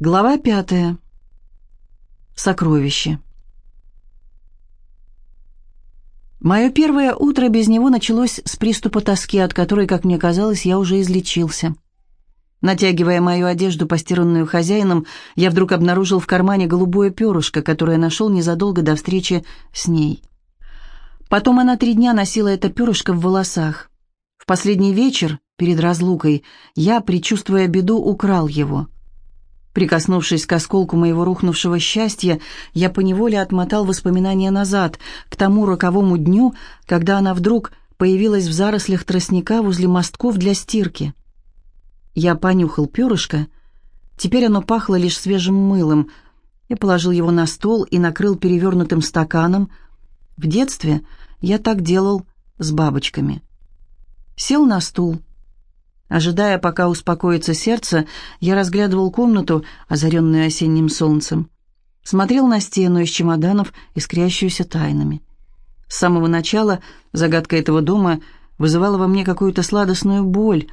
Глава пятая. Сокровище. Мое первое утро без него началось с приступа тоски, от которой, как мне казалось, я уже излечился. Натягивая мою одежду, постиранную хозяином, я вдруг обнаружил в кармане голубое перышко, которое нашел незадолго до встречи с ней. Потом она три дня носила это перышко в волосах. В последний вечер, перед разлукой, я, предчувствуя беду, украл его — Прикоснувшись к осколку моего рухнувшего счастья, я поневоле отмотал воспоминания назад, к тому роковому дню, когда она вдруг появилась в зарослях тростника возле мостков для стирки. Я понюхал перышко. Теперь оно пахло лишь свежим мылом. Я положил его на стол и накрыл перевернутым стаканом. В детстве я так делал с бабочками. Сел на стул. Ожидая, пока успокоится сердце, я разглядывал комнату, озаренную осенним солнцем. Смотрел на стену из чемоданов, искрящуюся тайнами. С самого начала загадка этого дома вызывала во мне какую-то сладостную боль,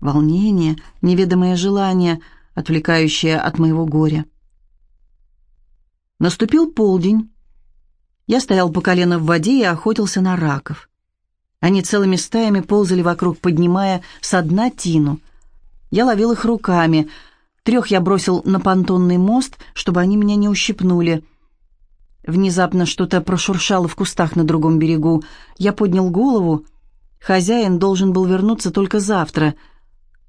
волнение, неведомое желание, отвлекающее от моего горя. Наступил полдень. Я стоял по колено в воде и охотился на раков. Они целыми стаями ползали вокруг, поднимая со дна тину. Я ловил их руками. Трех я бросил на понтонный мост, чтобы они меня не ущипнули. Внезапно что-то прошуршало в кустах на другом берегу. Я поднял голову. Хозяин должен был вернуться только завтра.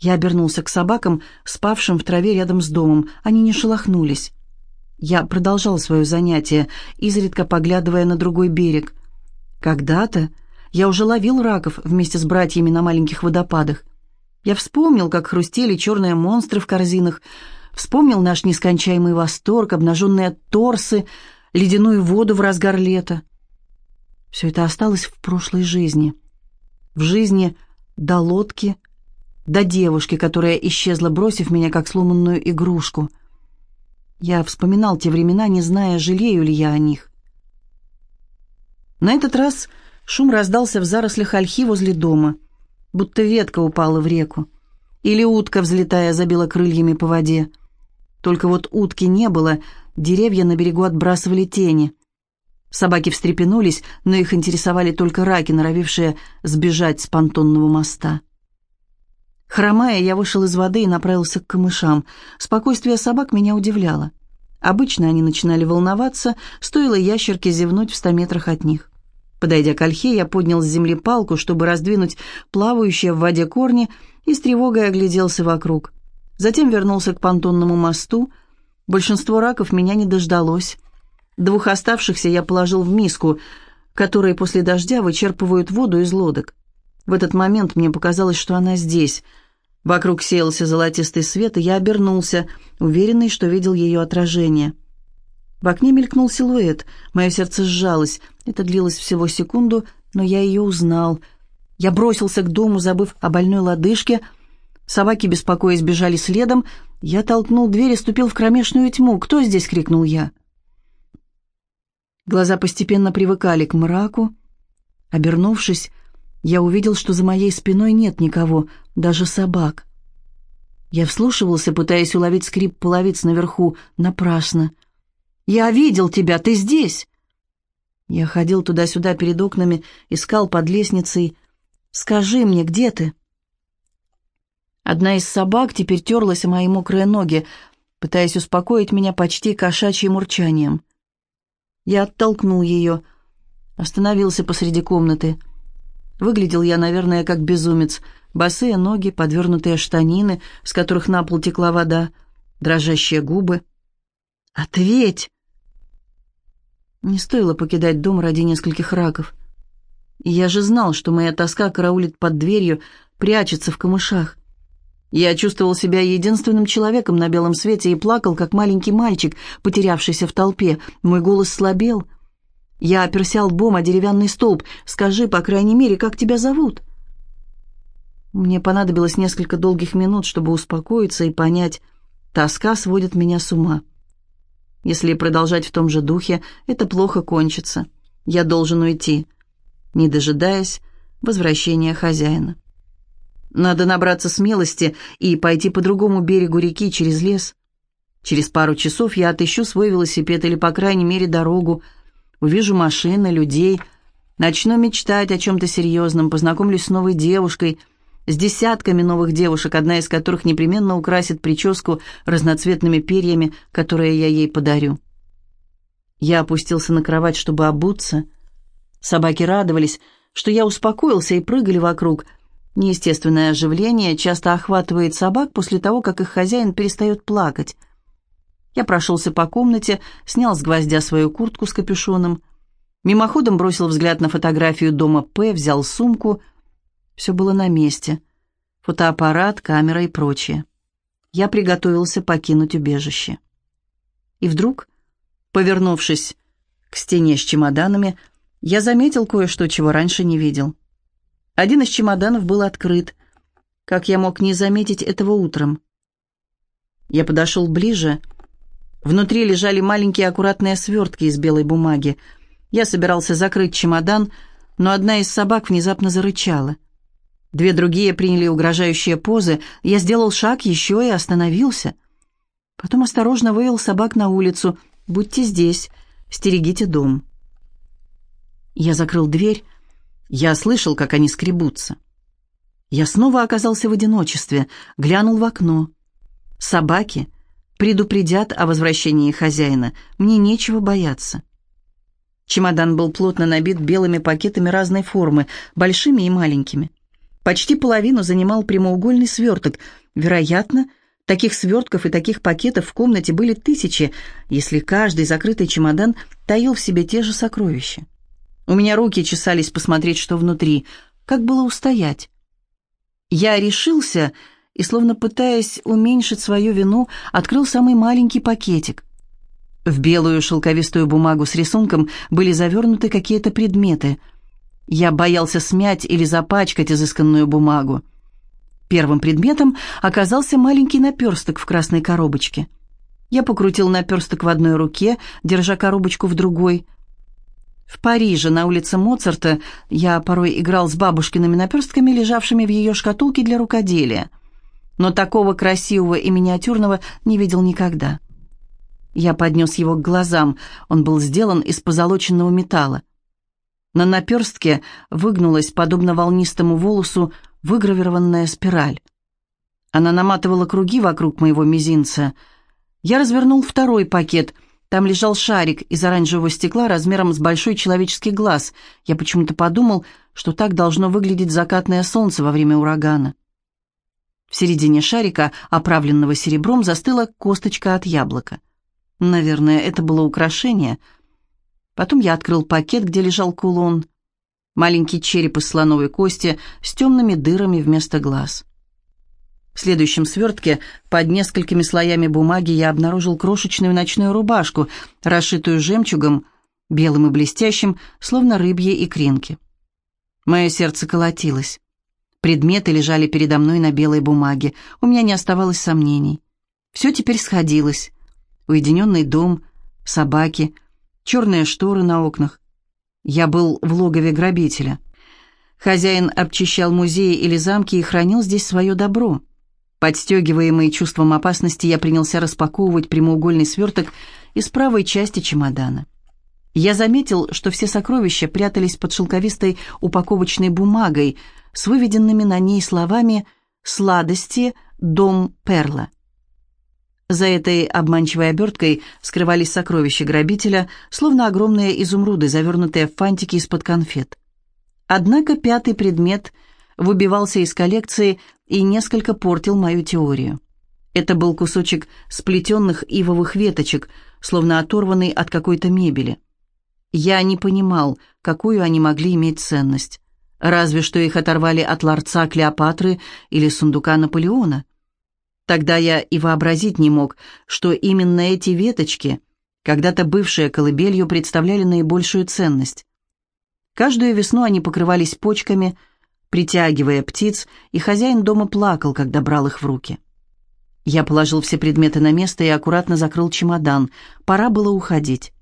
Я обернулся к собакам, спавшим в траве рядом с домом. Они не шелохнулись. Я продолжал свое занятие, изредка поглядывая на другой берег. Когда-то я уже ловил раков вместе с братьями на маленьких водопадах. Я вспомнил, как хрустели черные монстры в корзинах, вспомнил наш нескончаемый восторг, обнаженные торсы, ледяную воду в разгар лета. Все это осталось в прошлой жизни. В жизни до лодки, до девушки, которая исчезла, бросив меня как сломанную игрушку. Я вспоминал те времена, не зная, жалею ли я о них. На этот раз Шум раздался в зарослях ольхи возле дома, будто ветка упала в реку. Или утка, взлетая, забила крыльями по воде. Только вот утки не было, деревья на берегу отбрасывали тени. Собаки встрепенулись, но их интересовали только раки, норовившие сбежать с понтонного моста. Хромая, я вышел из воды и направился к камышам. Спокойствие собак меня удивляло. Обычно они начинали волноваться, стоило ящерке зевнуть в ста метрах от них. Подойдя к ольхе, я поднял с земли палку, чтобы раздвинуть плавающие в воде корни, и с тревогой огляделся вокруг. Затем вернулся к понтонному мосту. Большинство раков меня не дождалось. Двух оставшихся я положил в миску, которые после дождя вычерпывают воду из лодок. В этот момент мне показалось, что она здесь. Вокруг сеялся золотистый свет, и я обернулся, уверенный, что видел ее отражение. В окне мелькнул силуэт. Мое сердце сжалось. Это длилось всего секунду, но я ее узнал. Я бросился к дому, забыв о больной лодыжке. Собаки, беспокоясь, бежали следом. Я толкнул дверь и ступил в кромешную тьму. «Кто здесь?» — крикнул я. Глаза постепенно привыкали к мраку. Обернувшись, я увидел, что за моей спиной нет никого, даже собак. Я вслушивался, пытаясь уловить скрип половиц наверху, напрасно. «Я видел тебя, ты здесь!» Я ходил туда-сюда перед окнами, искал под лестницей. «Скажи мне, где ты?» Одна из собак теперь терлась о мои мокрые ноги, пытаясь успокоить меня почти кошачьим урчанием. Я оттолкнул ее, остановился посреди комнаты. Выглядел я, наверное, как безумец. Босые ноги, подвернутые штанины, с которых на пол текла вода, дрожащие губы. «Ответь!» Не стоило покидать дом ради нескольких раков. Я же знал, что моя тоска караулит под дверью, прячется в камышах. Я чувствовал себя единственным человеком на белом свете и плакал, как маленький мальчик, потерявшийся в толпе. Мой голос слабел. Я оперся лбом о деревянный столб. «Скажи, по крайней мере, как тебя зовут?» Мне понадобилось несколько долгих минут, чтобы успокоиться и понять, тоска сводит меня с ума. Если продолжать в том же духе, это плохо кончится. Я должен уйти, не дожидаясь возвращения хозяина. Надо набраться смелости и пойти по другому берегу реки через лес. Через пару часов я отыщу свой велосипед или, по крайней мере, дорогу, увижу машины, людей, начну мечтать о чем-то серьезном, познакомлюсь с новой девушкой, с десятками новых девушек, одна из которых непременно украсит прическу разноцветными перьями, которые я ей подарю. Я опустился на кровать, чтобы обуться. Собаки радовались, что я успокоился и прыгали вокруг. Неестественное оживление часто охватывает собак после того, как их хозяин перестает плакать. Я прошелся по комнате, снял с гвоздя свою куртку с капюшоном, мимоходом бросил взгляд на фотографию дома П, взял сумку. Все было на месте. Фотоаппарат, камера и прочее. Я приготовился покинуть убежище. И вдруг, повернувшись к стене с чемоданами, я заметил кое-что, чего раньше не видел. Один из чемоданов был открыт. Как я мог не заметить этого утром? Я подошел ближе. Внутри лежали маленькие аккуратные свертки из белой бумаги. Я собирался закрыть чемодан, но одна из собак внезапно зарычала. Две другие приняли угрожающие позы. Я сделал шаг еще и остановился. Потом осторожно вывел собак на улицу. «Будьте здесь, стерегите дом». Я закрыл дверь. Я слышал, как они скребутся. Я снова оказался в одиночестве, глянул в окно. Собаки предупредят о возвращении хозяина. Мне нечего бояться. Чемодан был плотно набит белыми пакетами разной формы, большими и маленькими. Почти половину занимал прямоугольный сверток. Вероятно, таких свертков и таких пакетов в комнате были тысячи, если каждый закрытый чемодан таил в себе те же сокровища. У меня руки чесались посмотреть, что внутри. Как было устоять? Я решился и, словно пытаясь уменьшить свою вину, открыл самый маленький пакетик. В белую шелковистую бумагу с рисунком были завернуты какие-то предметы. Я боялся смять или запачкать изысканную бумагу. Первым предметом оказался маленький наперсток в красной коробочке. Я покрутил наперсток в одной руке, держа коробочку в другой – в Париже, на улице Моцарта, я порой играл с бабушкиными наперстками, лежавшими в ее шкатулке для рукоделия. Но такого красивого и миниатюрного не видел никогда. Я поднес его к глазам. Он был сделан из позолоченного металла. На наперстке выгнулась, подобно волнистому волосу, выгравированная спираль. Она наматывала круги вокруг моего мизинца. Я развернул второй пакет — там лежал шарик из оранжевого стекла размером с большой человеческий глаз. Я почему-то подумал, что так должно выглядеть закатное солнце во время урагана. В середине шарика, оправленного серебром, застыла косточка от яблока. Наверное, это было украшение. Потом я открыл пакет, где лежал кулон. Маленький череп из слоновой кости с темными дырами вместо глаз. В следующем свертке под несколькими слоями бумаги я обнаружил крошечную ночную рубашку, расшитую жемчугом, белым и блестящим, словно рыбьи икринки. Мое сердце колотилось. Предметы лежали передо мной на белой бумаге. У меня не оставалось сомнений. Все теперь сходилось. Уединенный дом, собаки, черные шторы на окнах. Я был в логове грабителя. Хозяин обчищал музеи или замки и хранил здесь свое добро. Подстегиваемый чувством опасности, я принялся распаковывать прямоугольный сверток из правой части чемодана. Я заметил, что все сокровища прятались под шелковистой упаковочной бумагой с выведенными на ней словами «Сладости. Дом Перла». За этой обманчивой оберткой скрывались сокровища грабителя, словно огромные изумруды, завернутые в фантики из-под конфет. Однако пятый предмет выбивался из коллекции и несколько портил мою теорию. Это был кусочек сплетенных ивовых веточек, словно оторванный от какой-то мебели. Я не понимал, какую они могли иметь ценность. Разве что их оторвали от ларца Клеопатры или сундука Наполеона. Тогда я и вообразить не мог, что именно эти веточки, когда-то бывшие колыбелью, представляли наибольшую ценность. Каждую весну они покрывались почками – притягивая птиц, и хозяин дома плакал, когда брал их в руки. Я положил все предметы на место и аккуратно закрыл чемодан. Пора было уходить.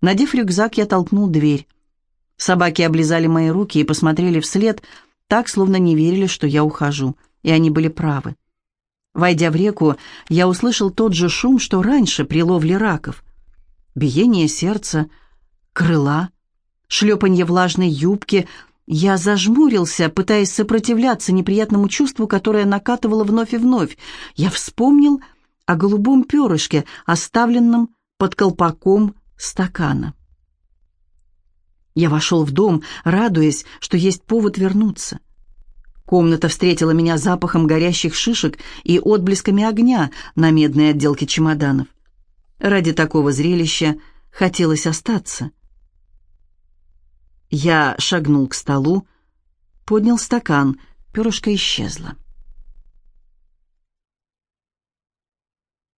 Надев рюкзак, я толкнул дверь. Собаки облизали мои руки и посмотрели вслед, так, словно не верили, что я ухожу, и они были правы. Войдя в реку, я услышал тот же шум, что раньше при ловле раков. Биение сердца, крыла, шлепанье влажной юбки. Я зажмурился, пытаясь сопротивляться неприятному чувству, которое накатывало вновь и вновь. Я вспомнил о голубом перышке, оставленном под колпаком стакана. Я вошел в дом, радуясь, что есть повод вернуться. Комната встретила меня запахом горящих шишек и отблесками огня на медной отделке чемоданов. Ради такого зрелища хотелось остаться. Я шагнул к столу, поднял стакан, перышко исчезло.